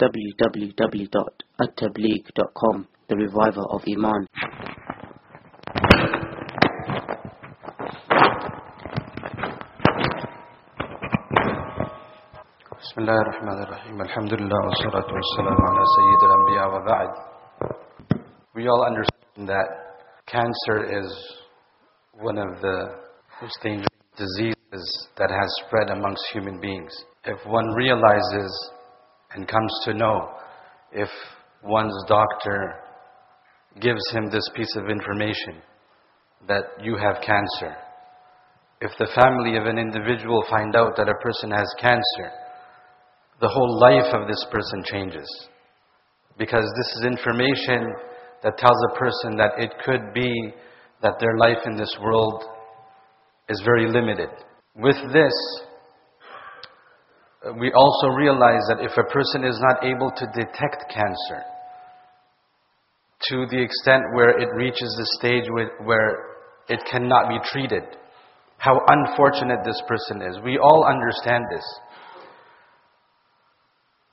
www.attablig.com, the reviver of Iman. بسم الله الرحمن الرحيم الحمد لله والصلاة والسلام على سيد الأنبياء وبعد We all understand that cancer is one of the most dangerous diseases that has spread amongst human beings. If one realizes and comes to know, if one's doctor gives him this piece of information that you have cancer, if the family of an individual find out that a person has cancer, the whole life of this person changes. Because this is information that tells a person that it could be that their life in this world is very limited. With this, we also realize that if a person is not able to detect cancer to the extent where it reaches the stage where it cannot be treated, how unfortunate this person is. We all understand this.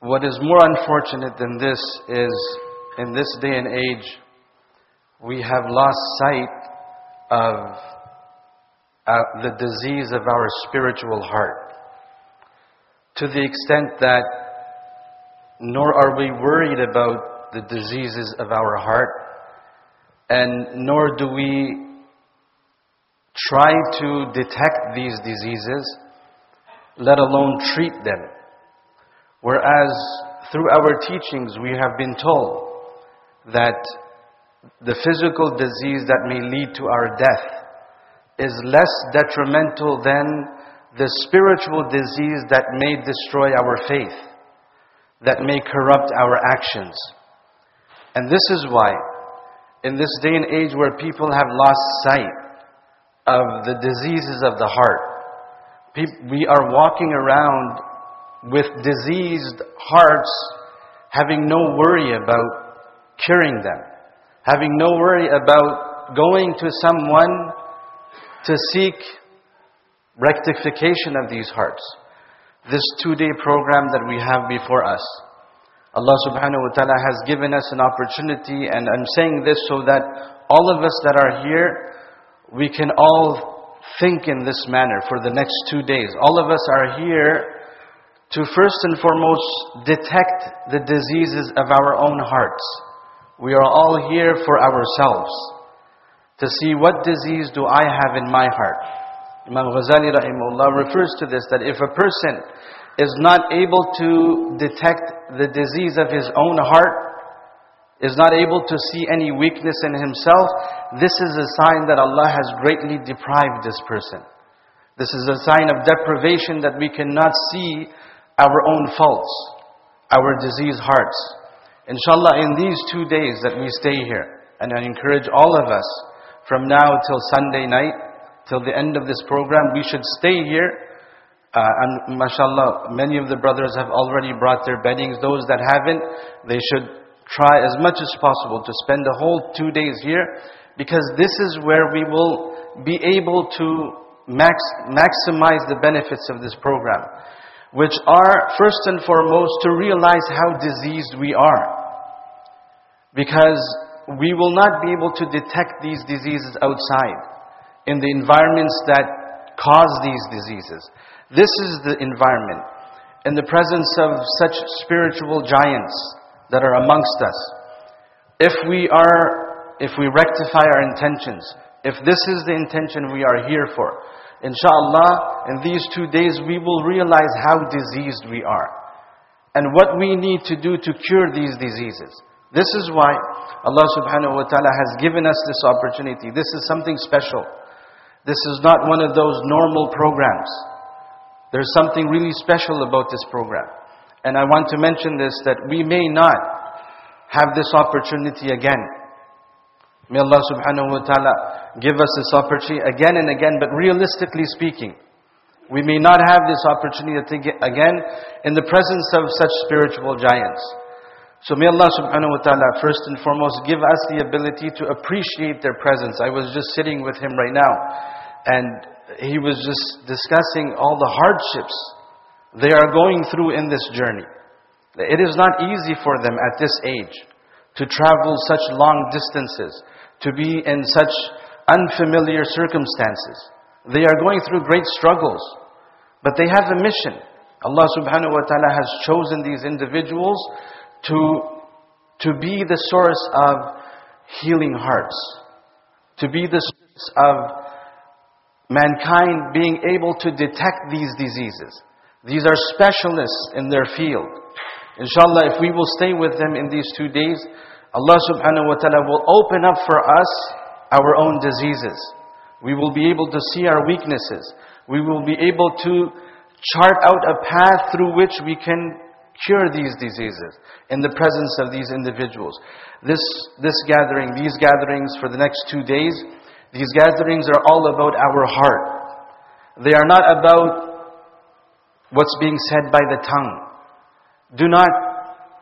What is more unfortunate than this is in this day and age, we have lost sight of uh, the disease of our spiritual heart. To the extent that nor are we worried about the diseases of our heart, and nor do we try to detect these diseases, let alone treat them. Whereas through our teachings we have been told that the physical disease that may lead to our death is less detrimental than the spiritual disease that may destroy our faith, that may corrupt our actions. And this is why, in this day and age where people have lost sight of the diseases of the heart, we are walking around with diseased hearts, having no worry about curing them, having no worry about going to someone to seek rectification of these hearts. This two-day program that we have before us, Allah subhanahu wa ta'ala has given us an opportunity and I'm saying this so that all of us that are here, we can all think in this manner for the next two days. All of us are here to first and foremost detect the diseases of our own hearts. We are all here for ourselves to see what disease do I have in my heart. Imam Ghazali rahimahullah refers to this that if a person is not able to detect the disease of his own heart, is not able to see any weakness in himself, this is a sign that Allah has greatly deprived this person. This is a sign of deprivation that we cannot see our own faults, our diseased hearts. Inshallah, in these two days that we stay here, and I encourage all of us, from now till Sunday night, till the end of this program, we should stay here. Uh, and mashallah, many of the brothers have already brought their beddings. Those that haven't, they should try as much as possible to spend the whole two days here, because this is where we will be able to max, maximize the benefits of this program which are first and foremost to realize how diseased we are. Because we will not be able to detect these diseases outside, in the environments that cause these diseases. This is the environment, in the presence of such spiritual giants that are amongst us. If we are, if we rectify our intentions, if this is the intention we are here for, Inshallah, in these two days we will realize how diseased we are. And what we need to do to cure these diseases. This is why Allah subhanahu wa ta'ala has given us this opportunity. This is something special. This is not one of those normal programs. There's something really special about this program. And I want to mention this, that we may not have this opportunity again. May Allah subhanahu wa ta'ala give us this opportunity again and again, but realistically speaking, we may not have this opportunity again in the presence of such spiritual giants. So may Allah subhanahu wa ta'ala first and foremost give us the ability to appreciate their presence. I was just sitting with him right now and he was just discussing all the hardships they are going through in this journey. It is not easy for them at this age to travel such long distances, to be in such unfamiliar circumstances. They are going through great struggles, but they have a mission. Allah subhanahu wa ta'ala has chosen these individuals to, to be the source of healing hearts, to be the source of mankind being able to detect these diseases. These are specialists in their field. Inshallah, if we will stay with them in these two days, Allah subhanahu wa ta'ala will open up for us our own diseases. We will be able to see our weaknesses. We will be able to chart out a path through which we can cure these diseases in the presence of these individuals. This, this gathering, these gatherings for the next two days, these gatherings are all about our heart. They are not about what's being said by the tongue. Do not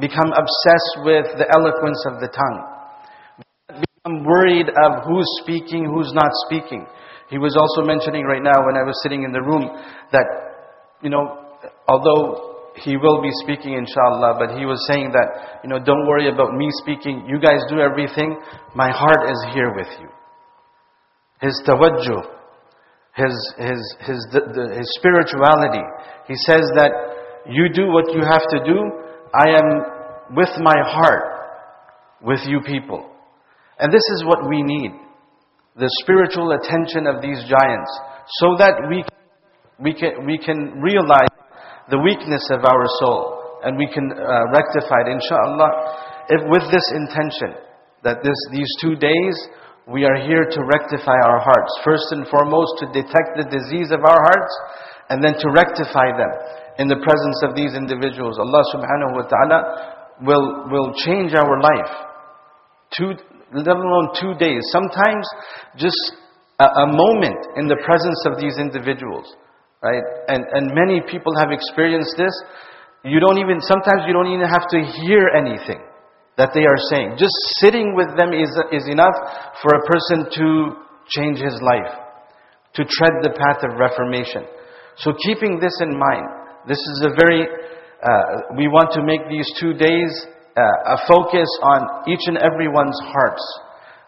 become obsessed with the eloquence of the tongue. Become worried of who's speaking, who's not speaking. He was also mentioning right now when I was sitting in the room that, you know, although he will be speaking inshallah, but he was saying that, you know, don't worry about me speaking. You guys do everything. My heart is here with you. His tawajjuh, his, his, his, his spirituality. He says that you do what you have to do. I am with my heart with you people. And this is what we need. The spiritual attention of these giants. So that we, we, can, we can realize the weakness of our soul. And we can uh, rectify it, inshallah. If with this intention, that this, these two days, we are here to rectify our hearts. First and foremost, to detect the disease of our hearts, and then to rectify them in the presence of these individuals. Allah subhanahu wa ta'ala will, will change our life. Two, let alone two days. Sometimes just a, a moment in the presence of these individuals. Right? And, and many people have experienced this. You don't even, sometimes you don't even have to hear anything that they are saying. Just sitting with them is, is enough for a person to change his life, to tread the path of reformation. So keeping this in mind, this is a very, uh, we want to make these two days uh, a focus on each and everyone's hearts.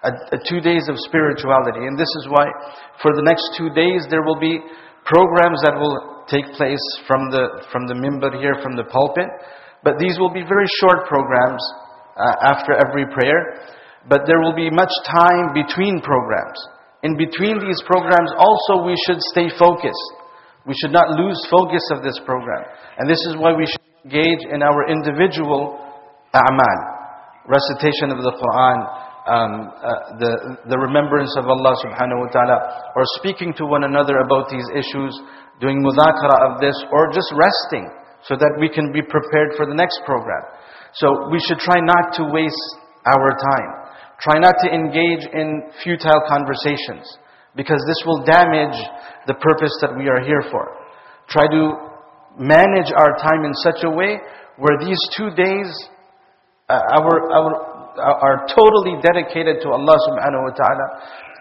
A, a two days of spirituality. And this is why for the next two days there will be programs that will take place from the, from the mimbar here, from the pulpit. But these will be very short programs uh, after every prayer. But there will be much time between programs. In between these programs also we should stay focused. We should not lose focus of this program. And this is why we should engage in our individual a'mal. Recitation of the Quran, um, uh, the, the remembrance of Allah subhanahu wa ta'ala, or speaking to one another about these issues, doing mudhakara of this, or just resting so that we can be prepared for the next program. So we should try not to waste our time. Try not to engage in futile conversations because this will damage the purpose that we are here for. Try to manage our time in such a way where these two days uh, our, our, are totally dedicated to Allah subhanahu wa ta'ala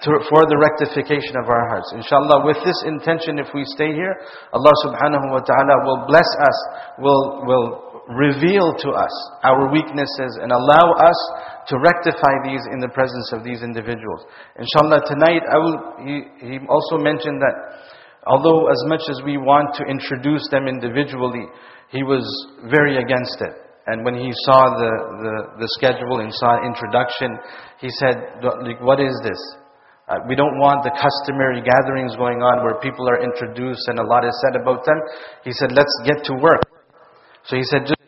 for the rectification of our hearts. Inshallah, with this intention, if we stay here, Allah subhanahu wa ta'ala will bless us, will, will reveal to us our weaknesses and allow us to rectify these in the presence of these individuals. Inshallah, tonight I will, he, he also mentioned that although as much as we want to introduce them individually, he was very against it. And when he saw the, the, the schedule and saw introduction, he said, what is this? Uh, we don't want the customary gatherings going on where people are introduced and a lot is said about them. He said, let's get to work. So he said, just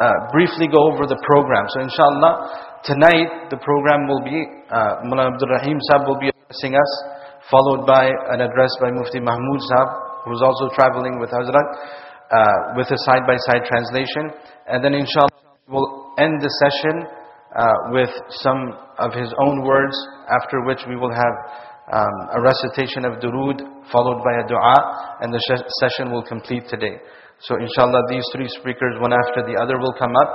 uh, briefly go over the program. So inshallah, tonight the program will be, uh, Mullah Abdul Rahim Sahib will be addressing us, followed by an address by Mufti Mahmud Sahib, who's also traveling with Hazrat, uh, with a side-by-side -side translation. And then inshallah, we'll end the session uh, with some of his own words, after which we will have um, a recitation of durood, followed by a dua, and the session will complete today. So inshallah these three speakers, one after the other will come up.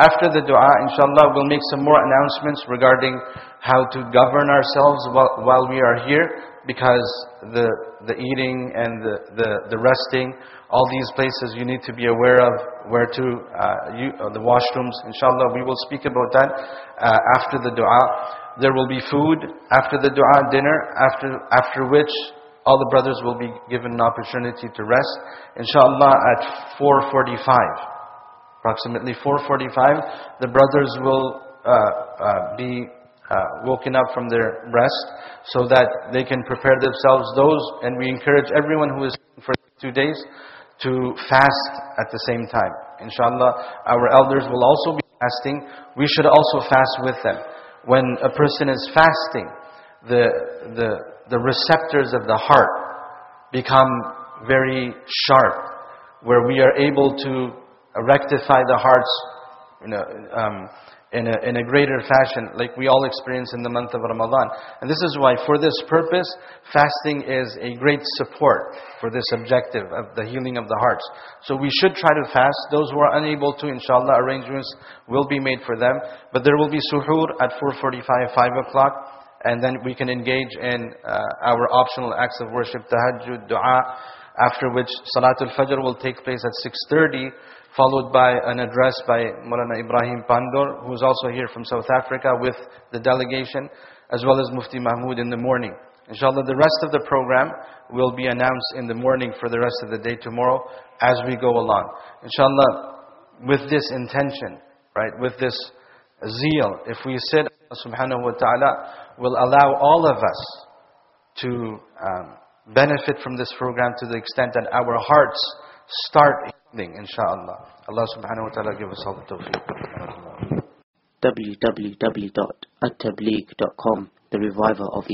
After the dua, inshallah, we'll make some more announcements regarding how to govern ourselves while, while we are here. Because the, the eating and the, the, the resting, all these places you need to be aware of where to, uh, you, uh, the washrooms. Inshallah, we will speak about that uh, after the dua. There will be food after the dua, dinner, after, after which all the brothers will be given an opportunity to rest. Inshallah, at 4.45, approximately 4.45, the brothers will uh, uh, be uh, woken up from their rest so that they can prepare themselves. Those, and we encourage everyone who is for two days to fast at the same time. Inshallah, our elders will also be fasting. We should also fast with them. When a person is fasting, the, the, the receptors of the heart become very sharp, where we are able to rectify the heart's you know, um, in a, in a greater fashion, like we all experience in the month of Ramadan. And this is why, for this purpose, fasting is a great support for this objective of the healing of the hearts. So we should try to fast. Those who are unable to, inshallah, arrangements will be made for them. But there will be suhoor at 4.45, 5 o'clock. And then we can engage in uh, our optional acts of worship, tahajjud, dua, after which Salatul Fajr will take place at 6.30 followed by an address by Mulana Ibrahim Pandor, who is also here from South Africa with the delegation, as well as Mufti Mahmood in the morning. Inshallah, the rest of the program will be announced in the morning for the rest of the day tomorrow as we go along. Inshallah, with this intention, right, with this zeal, if we sit, subhanahu wa ta'ala will allow all of us to um, benefit from this program to the extent that our hearts start healing, inshallah. Allah subhanahu wa ta'ala give us all the tawfiq. www.attablig.com The Reviver of Iman